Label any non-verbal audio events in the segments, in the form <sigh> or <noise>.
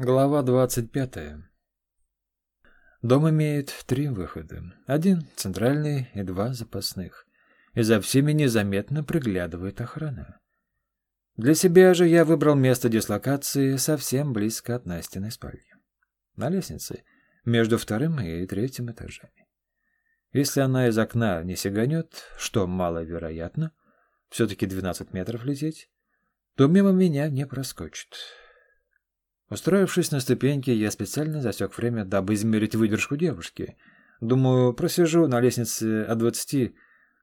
Глава двадцать пятая. Дом имеет три выхода. Один центральный и два запасных. И за всеми незаметно приглядывает охрана. Для себя же я выбрал место дислокации совсем близко от Настиной спальни. На лестнице, между вторым и третьим этажами. Если она из окна не сиганет, что маловероятно, все-таки 12 метров лететь, то мимо меня не проскочит. Устроившись на ступеньке, я специально засек время, дабы измерить выдержку девушки. Думаю, просижу на лестнице от двадцати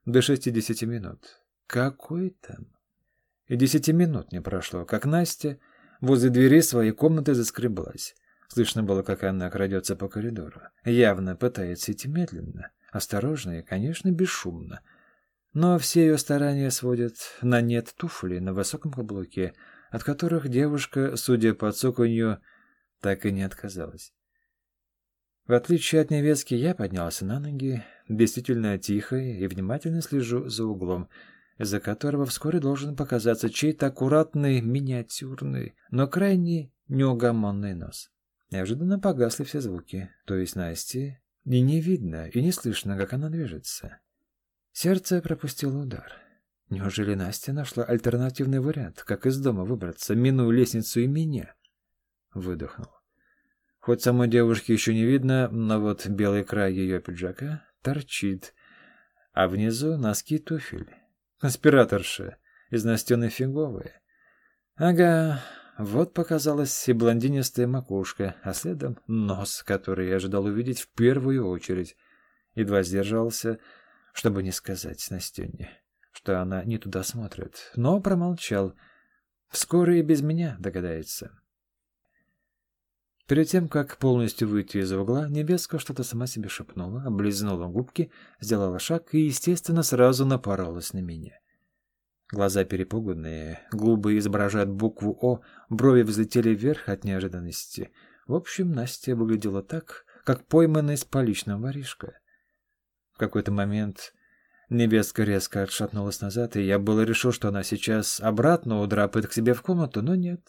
до шестидесяти минут. Какой там? И десяти минут не прошло, как Настя возле двери своей комнаты заскреблась. Слышно было, как она крадется по коридору. Явно пытается идти медленно, осторожно и, конечно, бесшумно. Но все ее старания сводят на нет туфли на высоком каблуке — от которых девушка, судя по цоканью, так и не отказалась. В отличие от невестки, я поднялся на ноги, действительно тихо и внимательно слежу за углом, из-за которого вскоре должен показаться чей-то аккуратный, миниатюрный, но крайне неугомонный нос. Неожиданно погасли все звуки, то есть Насти, и не видно, и не слышно, как она движется. Сердце пропустило удар. Неужели Настя нашла альтернативный вариант, как из дома выбраться, минуя лестницу и меня? Выдохнул. Хоть самой девушки еще не видно, но вот белый край ее пиджака торчит, а внизу носки туфель. Конспираторша из Настены фиговые. Ага, вот показалась и блондинистая макушка, а следом нос, который я ожидал увидеть в первую очередь. Едва сдержался, чтобы не сказать Настене что она не туда смотрит, но промолчал. Вскоре и без меня догадается. Перед тем, как полностью выйти из угла, Небеска что-то сама себе шепнула, облизнула губки, сделала шаг и, естественно, сразу напоролась на меня. Глаза перепуганные, губы изображают букву «О», брови взлетели вверх от неожиданности. В общем, Настя выглядела так, как пойманный с поличным воришка. В какой-то момент Небеска резко отшатнулась назад, и я было решил, что она сейчас обратно удрапает к себе в комнату, но нет.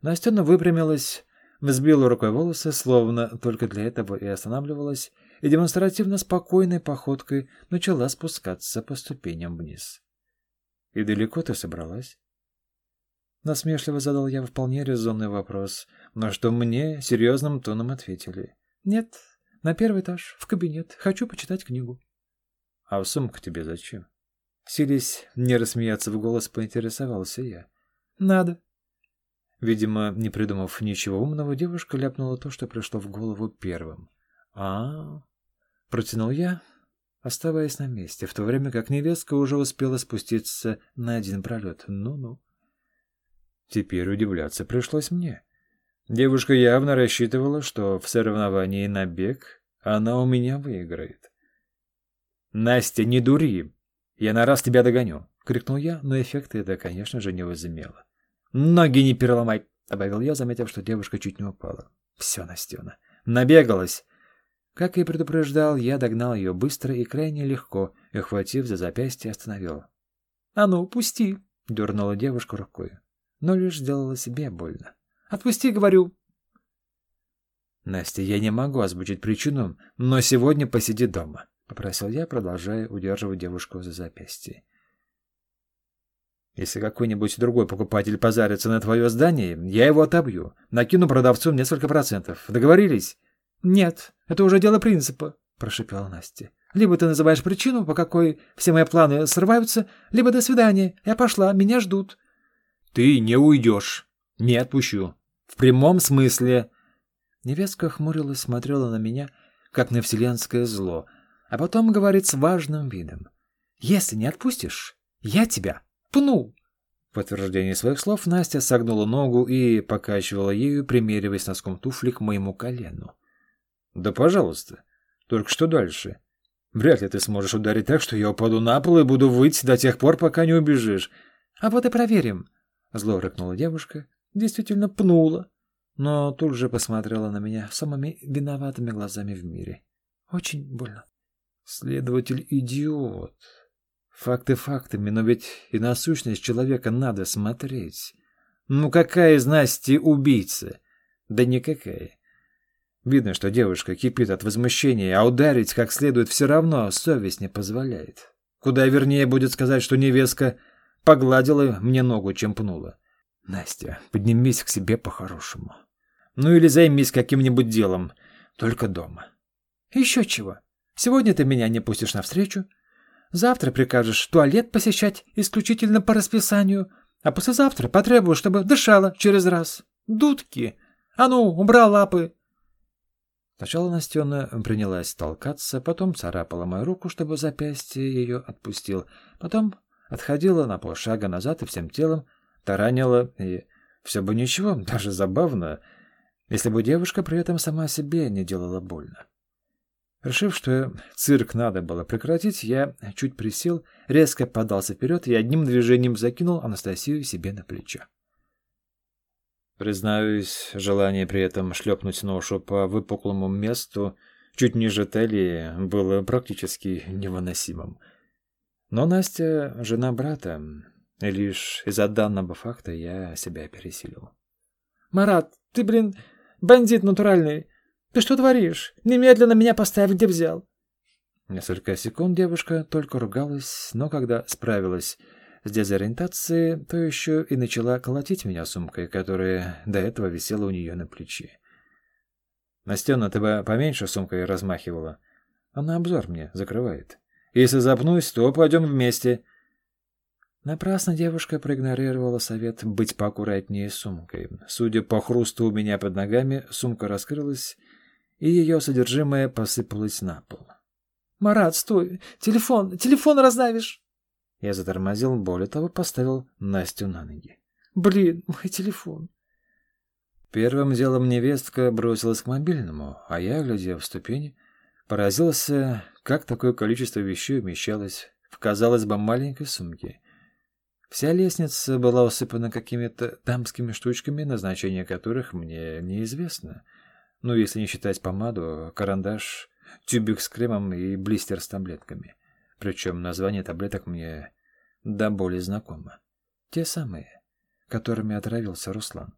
Настена выпрямилась, взбила рукой волосы, словно только для этого и останавливалась, и демонстративно спокойной походкой начала спускаться по ступеням вниз. «И далеко ты собралась?» Насмешливо задал я вполне резонный вопрос, на что мне серьезным тоном ответили. «Нет, на первый этаж, в кабинет. Хочу почитать книгу». А в сумку тебе зачем? Сились не рассмеяться в голос, поинтересовался я. Надо. Видимо, не придумав ничего умного, девушка ляпнула то, что пришло в голову первым. А, -а, -а протянул я, оставаясь на месте, в то время как невестка уже успела спуститься на один пролет. Ну-ну. Теперь удивляться пришлось мне. Девушка явно рассчитывала, что в соревновании на бег она у меня выиграет. «Настя, не дури! Я на раз тебя догоню!» — крикнул я, но эффекта это, конечно же, не возымело. «Ноги не переломай!» — добавил я, заметив, что девушка чуть не упала. «Все, Настена, набегалась!» Как и предупреждал, я догнал ее быстро и крайне легко, и, хватив за запястье, остановил. «А ну, пусти!» — дернула девушка рукой, но лишь сделала себе больно. «Отпусти, говорю!» «Настя, я не могу озвучить причину, но сегодня посиди дома», — попросил я, продолжая удерживать девушку за запястье. «Если какой-нибудь другой покупатель позарится на твое здание, я его отобью. Накину продавцу несколько процентов. Договорились?» «Нет, это уже дело принципа», — прошипела Настя. «Либо ты называешь причину, по какой все мои планы срываются, либо до свидания. Я пошла, меня ждут». «Ты не уйдешь. Не отпущу. В прямом смысле». Невестка хмурилась, смотрела на меня, как на вселенское зло — а потом говорит с важным видом. «Если не отпустишь, я тебя пну!» В подтверждение своих слов Настя согнула ногу и покачивала ею, примериваясь носком туфли к моему колену. «Да пожалуйста. Только что дальше? Вряд ли ты сможешь ударить так, что я упаду на пол и буду выть до тех пор, пока не убежишь. А вот и проверим!» Зло рыкнула девушка. Действительно пнула. Но тут же посмотрела на меня самыми виноватыми глазами в мире. Очень больно. Следователь идиот. Факты фактами, но ведь и на сущность человека надо смотреть. Ну какая из Насти убийца? Да никакая. Видно, что девушка кипит от возмущения, а ударить как следует все равно совесть не позволяет. Куда вернее будет сказать, что невестка погладила мне ногу, чем пнула. Настя, поднимись к себе по-хорошему. Ну или займись каким-нибудь делом, только дома. Еще чего. Сегодня ты меня не пустишь навстречу. Завтра прикажешь туалет посещать исключительно по расписанию, а послезавтра потребую, чтобы дышала через раз. Дудки! А ну, убрал лапы! Сначала Настена принялась толкаться, потом царапала мою руку, чтобы запястье ее отпустил, потом отходила на полшага назад и всем телом таранила, и все бы ничего, <laughs> даже забавно, если бы девушка при этом сама себе не делала больно. Решив, что цирк надо было прекратить, я чуть присел, резко подался вперед и одним движением закинул Анастасию себе на плечо. Признаюсь, желание при этом шлепнуть ношу по выпуклому месту чуть ниже талии было практически невыносимым. Но Настя — жена брата, и лишь из-за данного факта я себя пересилил. «Марат, ты, блин, бандит натуральный! Ты что творишь? Немедленно меня поставь, где взял!» Несколько секунд девушка только ругалась, но когда справилась с дезориентацией, то еще и начала колотить меня сумкой, которая до этого висела у нее на плече. «Настена, ты бы поменьше сумкой размахивала. Она обзор мне закрывает. Если запнусь, то пойдем вместе». Напрасно девушка проигнорировала совет быть поаккуратнее сумкой. Судя по хрусту у меня под ногами, сумка раскрылась, и ее содержимое посыпалось на пол. «Марат, стой! Телефон! Телефон раздавишь!» Я затормозил, более того, поставил Настю на ноги. «Блин, мой телефон!» Первым делом невестка бросилась к мобильному, а я, глядя в ступени, поразился, как такое количество вещей умещалось в, казалось бы, маленькой сумке. Вся лестница была усыпана какими-то дамскими штучками, назначение которых мне неизвестно. Ну, если не считать помаду, карандаш, тюбик с кремом и блистер с таблетками. Причем название таблеток мне до боли знакомо. Те самые, которыми отравился Руслан.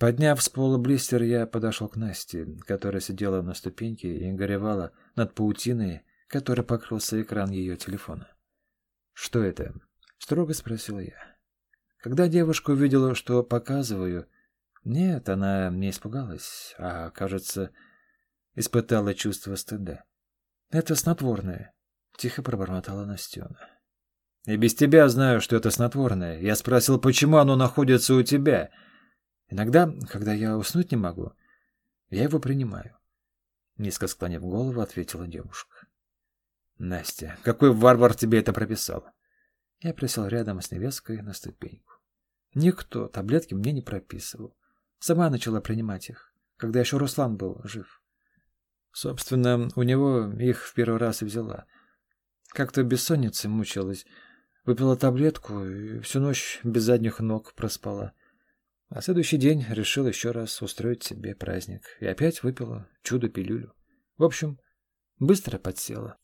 Подняв с пола блистер, я подошел к Насте, которая сидела на ступеньке и горевала над паутиной, которой покрылся экран ее телефона. «Что это?» — строго спросил я. Когда девушка увидела, что показываю, нет, она не испугалась, а, кажется, испытала чувство стыда. «Это снотворное», — тихо пробормотала Настена. И без тебя знаю, что это снотворное. Я спросил, почему оно находится у тебя. Иногда, когда я уснуть не могу, я его принимаю. Низко склонив голову, ответила девушка. Настя, какой варвар тебе это прописал? Я присел рядом с невесткой на ступеньку. Никто таблетки мне не прописывал. Сама начала принимать их, когда еще Руслан был жив. Собственно, у него их в первый раз и взяла. Как-то бессонница мучилась. Выпила таблетку и всю ночь без задних ног проспала. А следующий день решил еще раз устроить себе праздник. И опять выпила чудо-пилюлю. В общем, быстро подсела.